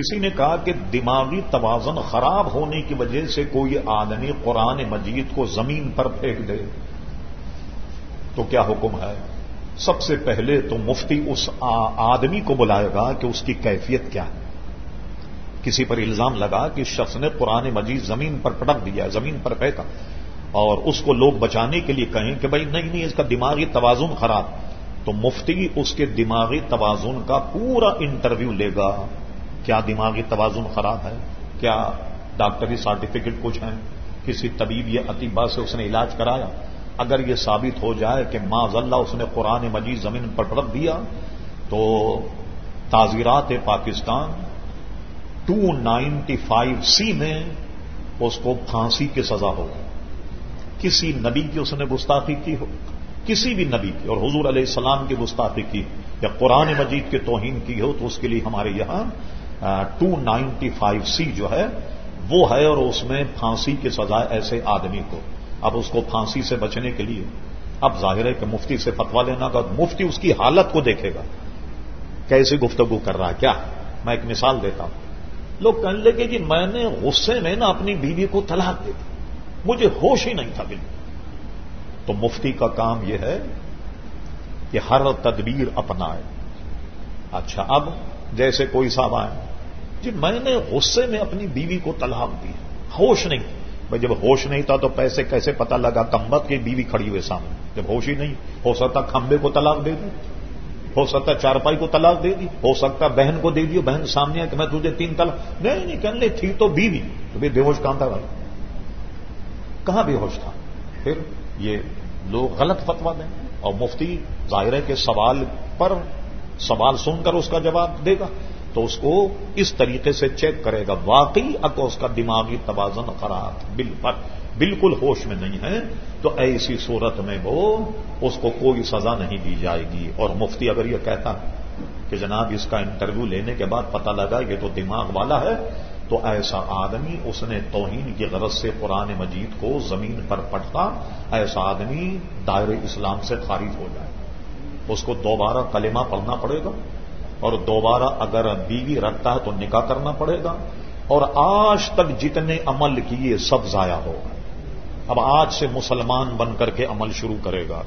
کسی نے کہا کہ دماغی توازن خراب ہونے کی وجہ سے کوئی آدمی قرآن مجید کو زمین پر پھینک دے، تو کیا حکم ہے؟ سب سے پہلے تو مفتی اس آدمی کو بلائے گا کہ اس کی کیفیت کیا ہے۔ کسی پر الزام لگا کہ شخص نے قرآن مجید زمین پر پٹک دیا، زمین پر پھینکا، اور اس کو لوگ بچانے کے لیے کہیں کہ بھائی نہیں نہیں، اس کا دماغی توازن خراب۔ تو مفتی اس کے دماغی توازن کا پورا انٹرویو لے گا۔ کیا دماغی توازن خراب ہے؟ کیا ڈاکٹری سرٹیفکیٹ کچھ ہیں؟ کسی طبیب یا اطیبہ سے اس نے علاج کرایا؟ اگر یہ ثابت ہو جائے کہ معذ اللہ اس نے قرآن مجید زمین پر رکھ دیا، تو تعزیرات Pakistan two ninety five C میں اس کو پھانسی کی سزا ہو کسی نبی کی اس نے گستاخی کی ہو؟ کسی بھی نبی کی، اور حضور علیہ السلام کی گستاخی کی یا قرآن مجید کی توہین کی ہو، تو اس کے لیے ہمارے یہاں ٹو نائنٹی فائیو سی جو ہے، وہ ہے اور اس میں پھانسی کی سزا ایسے آدمی کو۔ اب اس کو پھانسی سے بچنے کے لیے، اب ظاہر ہے کہ مفتی سے فتوا لینا کا، مفتی اس کی حالت کو دیکھے گا۔ کیسے گفتگو کر رہا ہے؟ کیا؟ میں ایک مثال دیتا ہوں۔ لوگ کہنے لگے کہ میں نے غصے میں نا اپنی بیوی کو طلاق دے دی۔ مجھے ہوش ہی نہیں تھا بالکل۔ تو مفتی کا کام یہ ہے کہ ہر تدبیر اپنائے۔ اچھا اب جیسے کوئی صاحب آئے جی میں نے غصے میں اپنی بیوی کو طلاق دی ہوش نہیں۔ بھائی جب ہوش نہیں تھا تو پیسے کیسے پتا لگا کمبت کی بیوی کھڑی ہوئے سامنے۔ جب ہوش ہی نہیں، ہو سکتا کھمبے کو طلاق دے دی، ہو سکتا چارپائی کو طلاق دے دی، ہو سکتا بہن کو دے دی بہن سامنے کہ میں تجھے تین طلاق۔ نہیں نہیں، کہنے تھی تو بیوی۔ تو بے ہوش کہاں تھا بھائی؟ کہاں بے ہوش تھا؟ پھر یہ لوگ غلط فتوا دیں اور مفتی ظاہر کے سوال پر سوال سن کر اس کا جواب دے گا۔ تو اس کو اس طریقے سے چیک کرے گا، واقعی اگر اس کا دماغی توازن خراب بالکل ہوش میں نہیں ہے، تو ایسی صورت میں وہ اس کو کوئی سزا نہیں دی جائے گی۔ اور مفتی اگر یہ کہتا کہ جناب اس کا انٹرویو لینے کے بعد پتا لگا یہ تو دماغ والا ہے، تو ایسا آدمی اس نے توہین کی غرض سے قرآن مجید کو زمین پر پٹتا، ایسا آدمی دائر اسلام سے خارج ہو جائے۔ اس کو دوبارہ کلمہ پڑھنا پڑے گا۔ اور دوبارہ اگر بیوی رکھتا ہے تو نکاح کرنا پڑے گا اور آج تک جتنے عمل کیے سب ضائع ہوگا اب آج سے مسلمان بن کر کے عمل شروع کرے گا۔